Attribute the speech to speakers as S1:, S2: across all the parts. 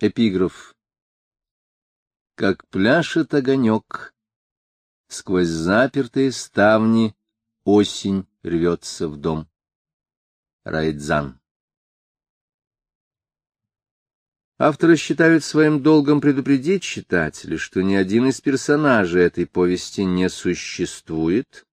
S1: Эпиграф. Как пляшет огонек, сквозь запертые ставни осень рвется в дом. Райдзан. Авторы считают своим долгом предупредить читателя, что ни один из персонажей этой повести не существует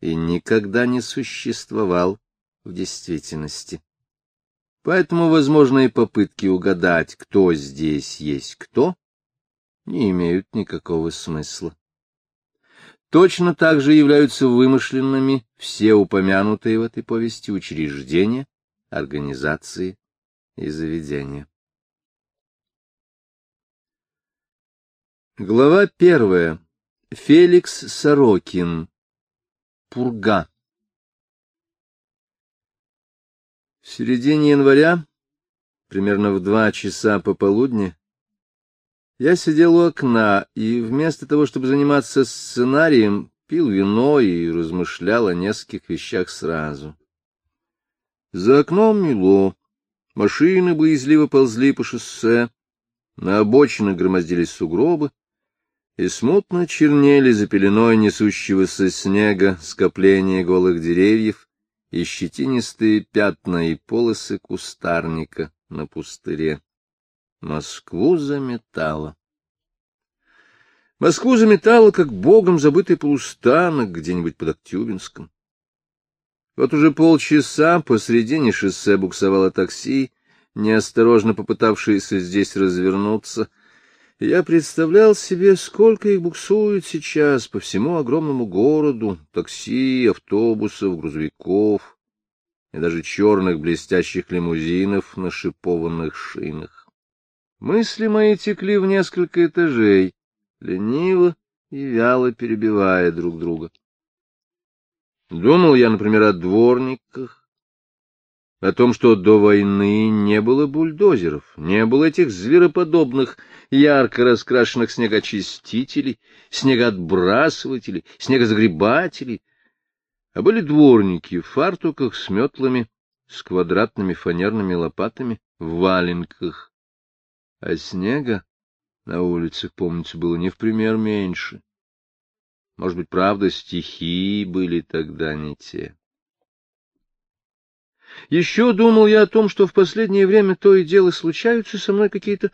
S1: и никогда не существовал в действительности. Поэтому возможные попытки угадать, кто здесь есть кто, не имеют никакого смысла. Точно так же являются вымышленными все упомянутые в этой повести учреждения, организации и заведения. Глава первая. Феликс Сорокин. Пурга. В середине января, примерно в два часа пополудни, я сидел у окна и вместо того, чтобы заниматься сценарием, пил вино и размышлял о нескольких вещах сразу. За окном мело, машины боязливо ползли по шоссе, на обочинах громоздились сугробы, и смутно чернели за пеленой несущегося снега скопления голых деревьев и щетинистые пятна и полосы кустарника на пустыре. Москву заметало. Москву заметало, как богом забытый полустанок где-нибудь под Актюбинском. Вот уже полчаса посредине шоссе буксовало такси, неосторожно попытавшееся здесь развернуться — я представлял себе, сколько их буксует сейчас по всему огромному городу, такси, автобусов, грузовиков и даже черных блестящих лимузинов на шипованных шинах. Мысли мои текли в несколько этажей, лениво и вяло перебивая друг друга. Думал я, например, о дворниках, о том, что до войны не было бульдозеров, не было этих звероподобных, ярко раскрашенных снегочистителей, снегоотбрасывателей, снегозагребателей, а были дворники в фартуках с метлами, с квадратными фанерными лопатами, в валенках. А снега на улицах, помнится, было не в пример меньше. Может быть, правда, стихии были тогда не те. Еще думал я о том, что в последнее время то и дело случаются со мной какие-то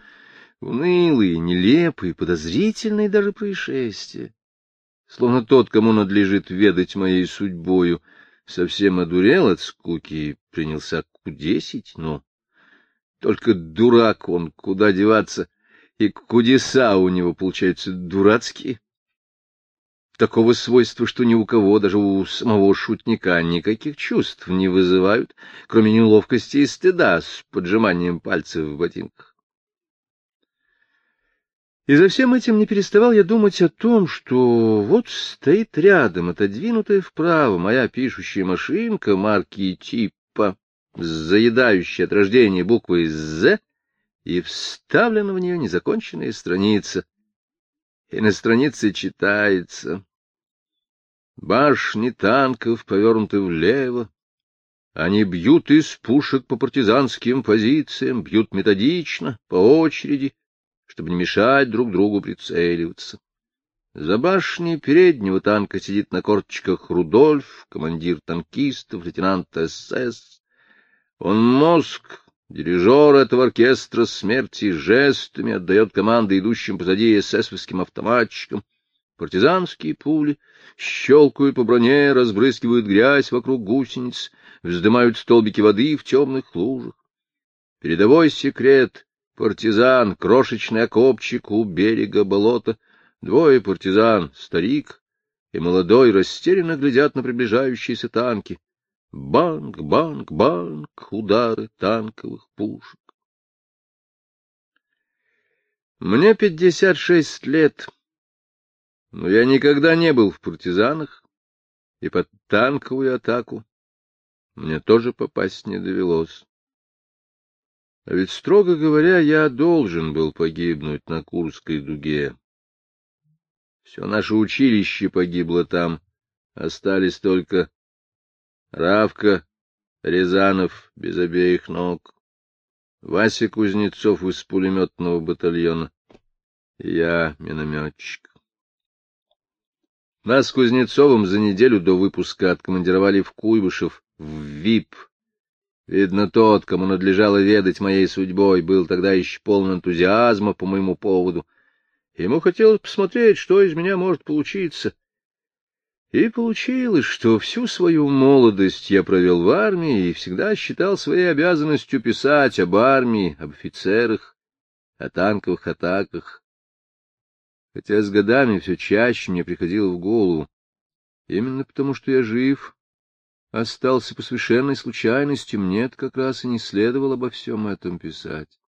S1: унылые, нелепые, подозрительные даже происшествия. Словно тот, кому надлежит ведать моей судьбою, совсем одурел от скуки и принялся кудесить, но только дурак он, куда деваться, и кудеса у него получаются дурацкие такого свойства, что ни у кого, даже у самого шутника, никаких чувств не вызывают, кроме неловкости и стыда с поджиманием пальцев в ботинках. И за всем этим не переставал я думать о том, что вот стоит рядом, отодвинутая вправо, моя пишущая машинка марки типа, заедающая от рождения буквой «З», и вставлена в нее незаконченная страница. И на странице читается Башни танков повернуты влево. Они бьют из пушек по партизанским позициям, бьют методично, по очереди, чтобы не мешать друг другу прицеливаться. За башней переднего танка сидит на корточках Рудольф, командир танкистов, лейтенант СС. Он мозг, дирижер этого оркестра смерти, жестами отдает команды идущим позади эсэсовским автоматчикам. Партизанские пули щелкают по броне, разбрызгивают грязь вокруг гусениц, вздымают столбики воды в темных лужах. Передовой секрет — партизан, крошечный окопчик у берега болота. Двое партизан, старик и молодой, растерянно глядят на приближающиеся танки. Банк, банк, банк, удары танковых пушек. Мне пятьдесят шесть лет. Но я никогда не был в партизанах, и под танковую атаку мне тоже попасть не довелось. А ведь, строго говоря, я должен был погибнуть на Курской дуге. Все наше училище погибло там, остались только Равка, Рязанов без обеих ног. Вася Кузнецов из пулеметного батальона. Я минометчик. Нас с Кузнецовым за неделю до выпуска откомандировали в Куйбышев, в ВИП. Видно, тот, кому надлежало ведать моей судьбой, был тогда еще полон энтузиазма по моему поводу. Ему хотелось посмотреть, что из меня может получиться. И получилось, что всю свою молодость я провел в армии и всегда считал своей обязанностью писать об армии, об офицерах, о танковых атаках. Хотя с годами все чаще мне приходило в голову, именно потому что я жив, остался по совершенной случайности, мне как раз и не следовало обо всем этом писать.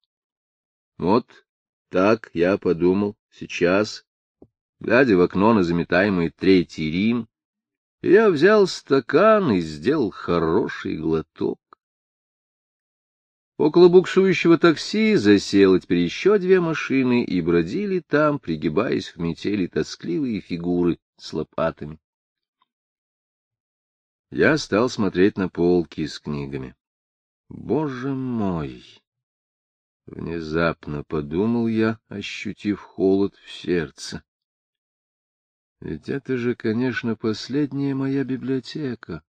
S1: Вот так я подумал сейчас, глядя в окно на заметаемый Третий Рим, я взял стакан и сделал хороший глоток. Около буксующего такси засело теперь еще две машины, и бродили там, пригибаясь в метели, тоскливые фигуры с лопатами. Я стал смотреть на полки с книгами. Боже мой! Внезапно подумал я, ощутив холод в сердце. Ведь это же, конечно, последняя моя библиотека.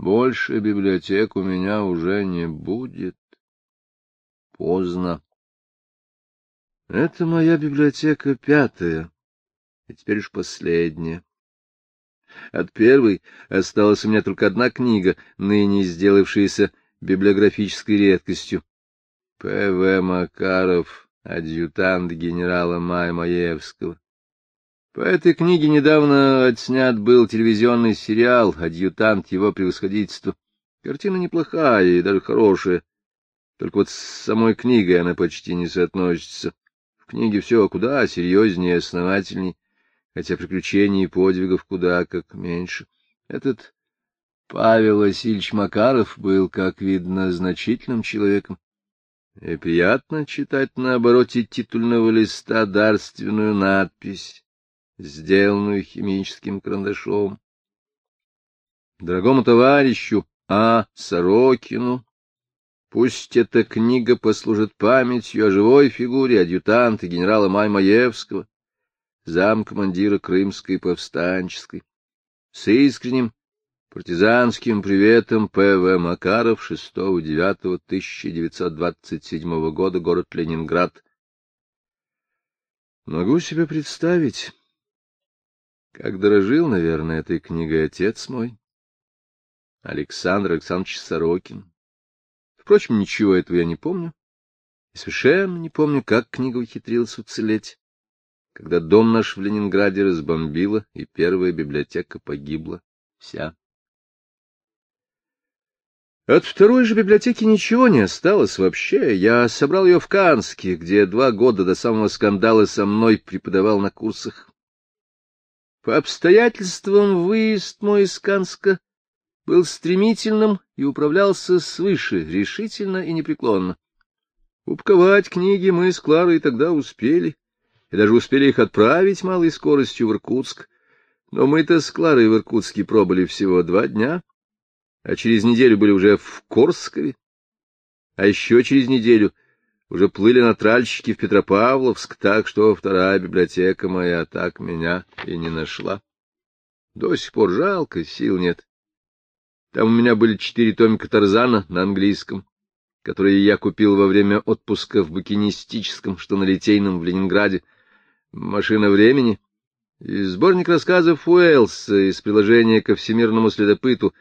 S1: Больше библиотек у меня уже не будет. Поздно. Это моя библиотека пятая, и теперь уж последняя. От первой осталась у меня только одна книга, ныне сделавшаяся библиографической редкостью. П.В. Макаров, адъютант генерала Мая Маевского. По этой книге недавно отснят был телевизионный сериал «Адъютант его превосходительства». Картина неплохая и даже хорошая. Только вот с самой книгой она почти не соотносится. В книге все куда серьезнее и основательней, хотя приключений и подвигов куда как меньше. Этот Павел Васильевич Макаров был, как видно, значительным человеком. И приятно читать на обороте титульного листа дарственную надпись сделанную химическим карандашом. Дорогому товарищу А. Сорокину, пусть эта книга послужит памятью о живой фигуре адъютанта генерала Маймаевского, замкомандира Крымской повстанческой, с искренним партизанским приветом П.В. Макаров 6-9-1927 года, город Ленинград. Могу себе представить, как дорожил, наверное, этой книгой отец мой, Александр Александрович Сорокин. Впрочем, ничего этого я не помню. И совершенно не помню, как книга ухитрилась уцелеть, когда дом наш в Ленинграде разбомбила, и первая библиотека погибла вся. От второй же библиотеки ничего не осталось вообще. Я собрал ее в Канске, где два года до самого скандала со мной преподавал на курсах. По обстоятельствам выезд мой из Канска был стремительным и управлялся свыше, решительно и непреклонно. Упаковать книги мы с Кларой тогда успели, и даже успели их отправить малой скоростью в Иркутск. Но мы-то с Кларой в Иркутске пробыли всего два дня, а через неделю были уже в Корскове, а еще через неделю уже плыли на тральщики в Петропавловск, так что вторая библиотека моя так меня и не нашла. До сих пор жалко, сил нет. Там у меня были четыре томика Тарзана на английском, которые я купил во время отпуска в букинистическом, что на Литейном в Ленинграде. «Машина времени» и сборник рассказов Уэллса из приложения ко всемирному следопыту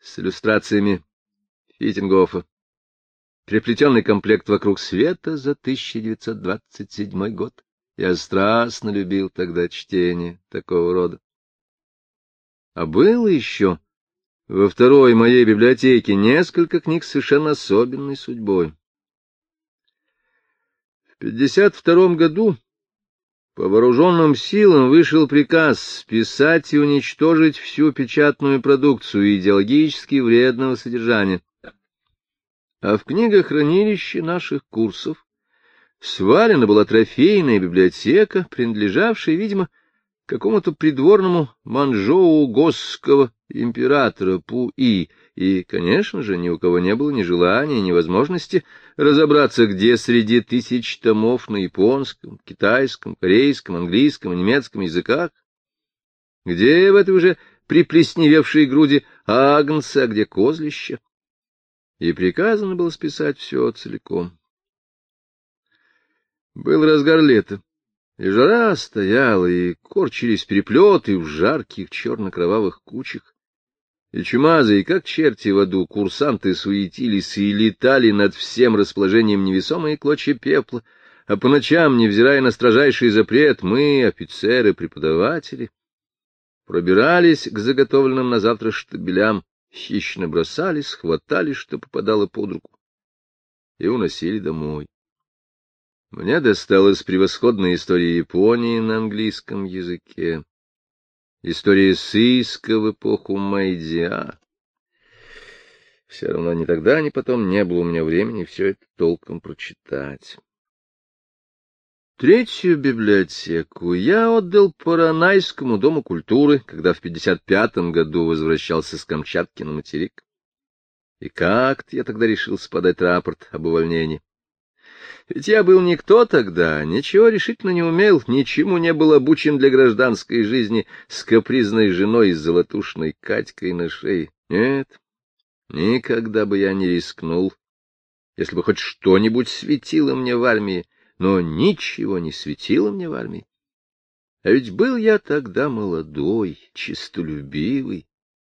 S1: с иллюстрациями Фитингофа переплетенный комплект «Вокруг света» за 1927 год. Я страстно любил тогда чтение такого рода. А было еще во второй моей библиотеке несколько книг с совершенно особенной судьбой. В 52 году по вооруженным силам вышел приказ списать и уничтожить всю печатную продукцию идеологически вредного содержания а в книгохранилище наших курсов свалена была трофейная библиотека, принадлежавшая, видимо, какому-то придворному манжоу госского императора Пу-И, и, конечно же, ни у кого не было ни желания, ни возможности разобраться, где среди тысяч томов на японском, китайском, корейском, английском, немецком языках, где в этой уже приплесневевшей груди агнца, а где козлище. И приказано было списать все целиком. Был разгар лета, и жара стояла, и корчились переплеты в жарких черно-кровавых кучах. И чумазы, и как черти в аду, курсанты суетились и летали над всем расположением невесомые клочья пепла, а по ночам, невзирая на строжайший запрет, мы, офицеры, преподаватели, пробирались к заготовленным на завтра штабелям, хищно бросались, хватали, что попадало под руку, и уносили домой. Мне досталась превосходная история Японии на английском языке. История сыска в эпоху Майдиа. Все равно ни тогда, ни потом не было у меня времени все это толком прочитать. Третью библиотеку я отдал Паранайскому дому культуры, когда в 55-м году возвращался с Камчатки на материк. И как-то я тогда решился подать рапорт об увольнении. Ведь я был никто тогда, ничего решительно не умел, ничему не был обучен для гражданской жизни с капризной женой и золотушной Катькой на шее. Нет, никогда бы я не рискнул, если бы хоть что-нибудь светило мне в армии, но ничего не светило мне в армии. А ведь был я тогда молодой, чистолюбивый,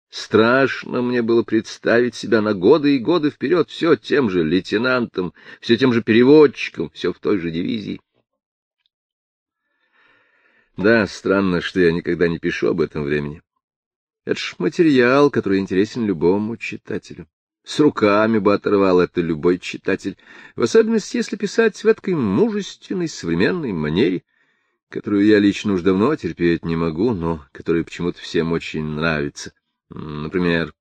S1: Страшно мне было представить себя на годы и годы вперед все тем же лейтенантом, все тем же переводчиком, все в той же дивизии. Да, странно, что я никогда не пишу об этом времени. Это ж материал, который интересен любому читателю. С руками бы оторвал это любой читатель, в особенности, если писать в этой мужественной современной манере, которую я лично уж давно терпеть не могу, но которая почему-то всем очень нравится. Например,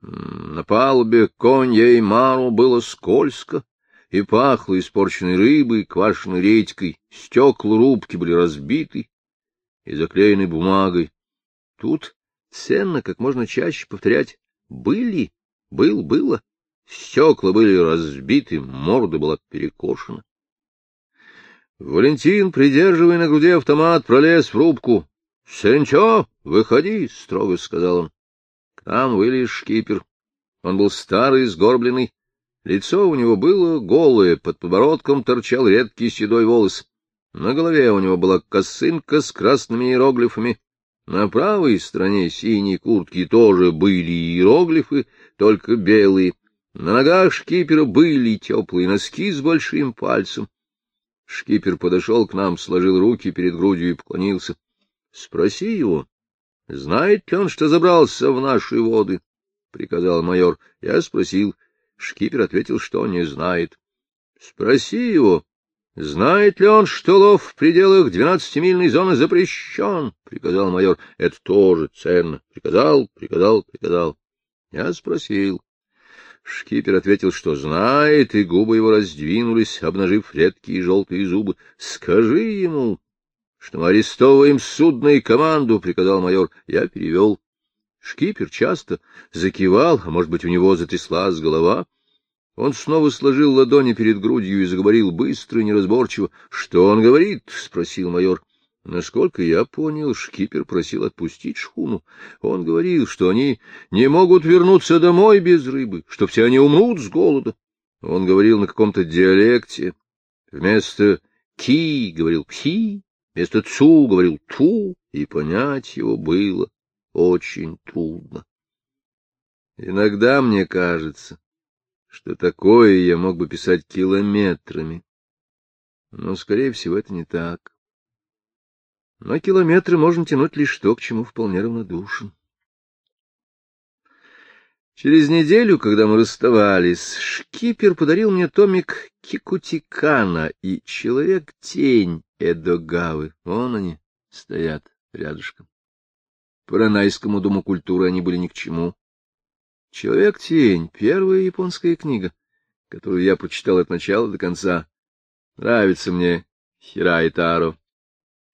S1: на палубе коньей Мару было скользко и пахло испорченной рыбой, квашеной редькой, стекла рубки были разбиты и заклеены бумагой. Тут ценно как можно чаще повторять «были», «был», «было». Стекла были разбиты, морда была перекошена. Валентин, придерживая на груди автомат, пролез в рубку. — Сенчо, выходи, — строго сказал он. Там вылез шкипер. Он был старый, сгорбленный. Лицо у него было голое, под подбородком торчал редкий седой волос. На голове у него была косынка с красными иероглифами. На правой стороне синей куртки тоже были иероглифы, только белые. На ногах шкипера были теплые носки с большим пальцем. Шкипер подошел к нам, сложил руки перед грудью и поклонился. — Спроси его, Знает ли он, что забрался в наши воды? — приказал майор. Я спросил. Шкипер ответил, что не знает. — Спроси его, знает ли он, что лов в пределах двенадцатимильной зоны запрещен? — приказал майор. — Это тоже ценно. Приказал, приказал, приказал. Я спросил. Шкипер ответил, что знает, и губы его раздвинулись, обнажив редкие желтые зубы. — Скажи ему, что мы арестовываем судно и команду, — приказал майор. Я перевел. Шкипер часто закивал, а, может быть, у него затряслась голова. Он снова сложил ладони перед грудью и заговорил быстро и неразборчиво. — Что он говорит? — спросил майор. Насколько я понял, шкипер просил отпустить шхуну. Он говорил, что они не могут вернуться домой без рыбы, что все они умрут с голода. Он говорил на каком-то диалекте. Вместо «ки» говорил «пхи», Вместо «цу» говорил «ту», и понять его было очень трудно. Иногда мне кажется, что такое я мог бы писать километрами, но, скорее всего, это не так. Но километры можно тянуть лишь то, к чему вполне равнодушен. Через неделю, когда мы расставались, шкипер подарил мне томик Кикутикана и «Человек-тень» Эдогавы. Вон они стоят рядышком. По Ранайскому дому культуры они были ни к чему. «Человек-тень» — первая японская книга, которую я прочитал от начала до конца. Нравится мне Хирай Таро.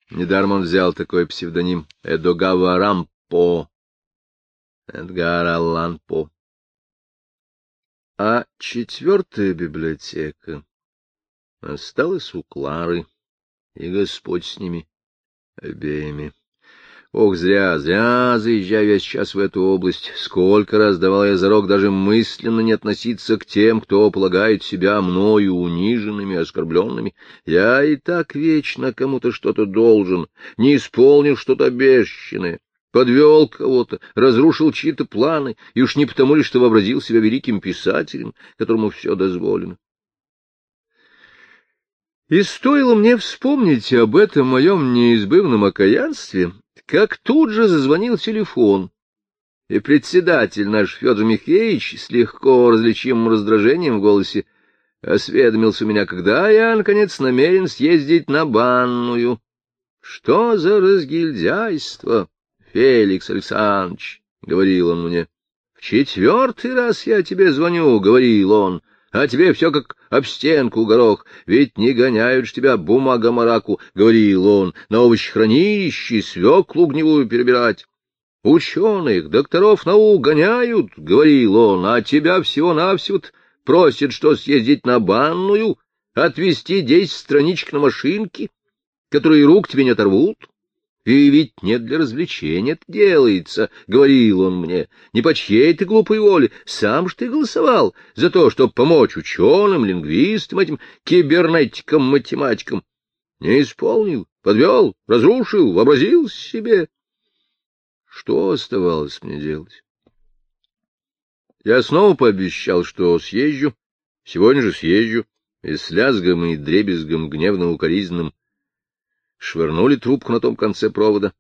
S1: Недаром он взял такой псевдоним Эдогава Рампо. Эдгар Аллан По. А четвертая библиотека осталась у Клары, и Господь с ними обеими. Ох, зря, зря заезжаю я сейчас в эту область. Сколько раз давал я зарок даже мысленно не относиться к тем, кто полагает себя мною униженными, оскорбленными. Я и так вечно кому-то что-то должен, не исполнил что-то обещанное подвел кого-то, разрушил чьи-то планы, и уж не потому ли, что вообразил себя великим писателем, которому все дозволено. И стоило мне вспомнить об этом моем неизбывном окаянстве, как тут же зазвонил телефон, и председатель наш Федор Михеевич с легко различимым раздражением в голосе осведомился у меня, когда я, наконец, намерен съездить на банную. Что за разгильдяйство! Феликс Александрович, — говорил он мне, — в четвертый раз я тебе звоню, — говорил он, — а тебе все как об стенку горох, ведь не гоняют ж тебя бумага-мараку, — говорил он, — на овощехранилище свеклу гневую перебирать. Ученых, докторов наук гоняют, — говорил он, — а тебя всего-навсего просят, что съездить на банную, отвезти десять страничек на машинке, которые рук тебе не оторвут. И ведь не для развлечения это делается, — говорил он мне, — не по чьей ты глупой воле, сам ж ты голосовал за то, чтобы помочь ученым, лингвистам, этим кибернетикам, математикам. Не исполнил, подвел, разрушил, вообразил себе. Что оставалось мне делать? Я снова пообещал, что съезжу, сегодня же съезжу, и с лязгом и дребезгом гневно-укоризненным швырнули трубку на том конце провода.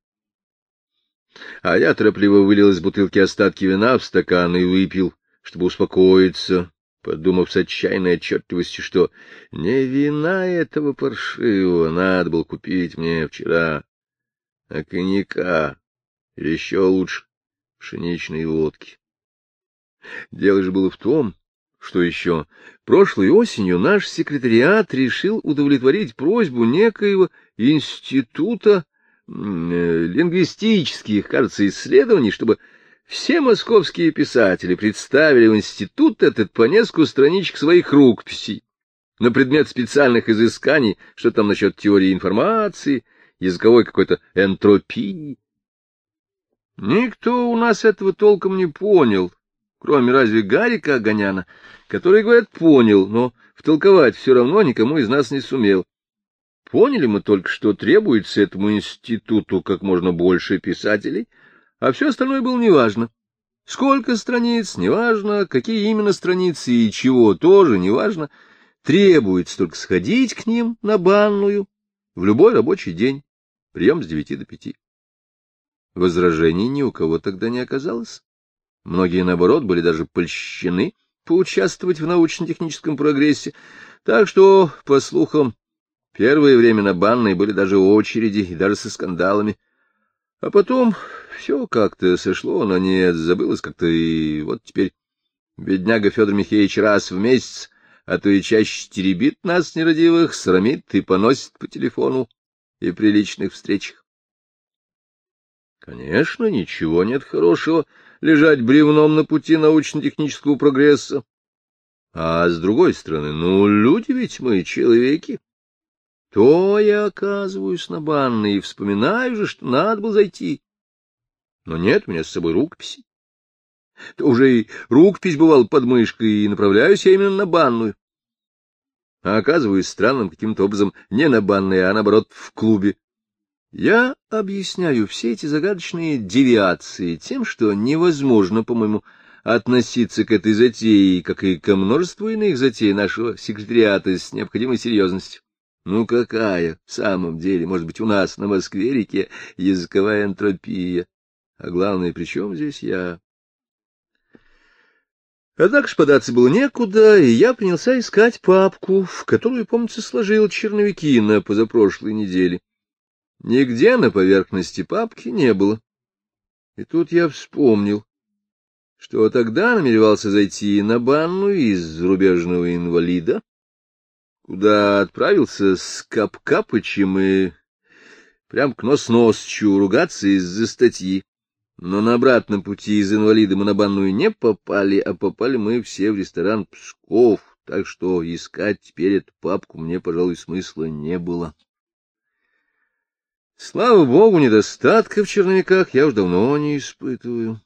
S1: А я торопливо вылил из бутылки остатки вина в стакан и выпил, чтобы успокоиться, подумав с отчаянной отчетливостью, что не вина этого паршивого надо было купить мне вчера, а коньяка, или еще лучше пшеничной водки. Дело же было в том, что еще? Прошлой осенью наш секретариат решил удовлетворить просьбу некоего института э, лингвистических, кажется, исследований, чтобы все московские писатели представили в институт этот по несколько страничек своих рукописей на предмет специальных изысканий, что там насчет теории информации, языковой какой-то энтропии. Никто у нас этого толком не понял, кроме разве Гарика Огоняна, который, говорят, понял, но втолковать все равно никому из нас не сумел. Поняли мы только, что требуется этому институту как можно больше писателей, а все остальное было неважно. Сколько страниц, неважно, какие именно страницы и чего, тоже неважно. Требуется только сходить к ним на банную в любой рабочий день, прием с девяти до пяти. Возражений ни у кого тогда не оказалось. Многие, наоборот, были даже польщены поучаствовать в научно-техническом прогрессе, так что, по слухам, первое время на банной были даже очереди и даже со скандалами. А потом все как-то сошло на нет, забылось как-то, и вот теперь бедняга Федор Михеевич раз в месяц, а то и чаще теребит нас нерадивых, срамит и поносит по телефону и при личных встречах. Конечно, ничего нет хорошего лежать бревном на пути научно-технического прогресса. А с другой стороны, ну, люди ведь мы, человеки. То я оказываюсь на банной и вспоминаю же, что надо было зайти. Но нет у меня с собой рукописи. То уже и рукопись бывал под мышкой, и направляюсь я именно на банную. А оказываюсь странным каким-то образом не на банной, а наоборот в клубе я объясняю все эти загадочные девиации тем, что невозможно, по-моему, относиться к этой затее, как и ко множеству иных затей нашего секретариата с необходимой серьезностью. Ну какая, в самом деле, может быть, у нас на Москве-реке языковая энтропия? А главное, при чем здесь я? Однако ж податься было некуда, и я принялся искать папку, в которую, помнится, сложил черновики на позапрошлой неделе. Нигде на поверхности папки не было. И тут я вспомнил, что тогда намеревался зайти на банную из зарубежного инвалида, куда отправился с Кап-Капычем и прям к нос-носчу ругаться из-за статьи. Но на обратном пути из инвалида мы на банную не попали, а попали мы все в ресторан Псков, так что искать теперь эту папку мне, пожалуй, смысла не было. Слава богу, недостатка в черновиках я уж давно не испытываю.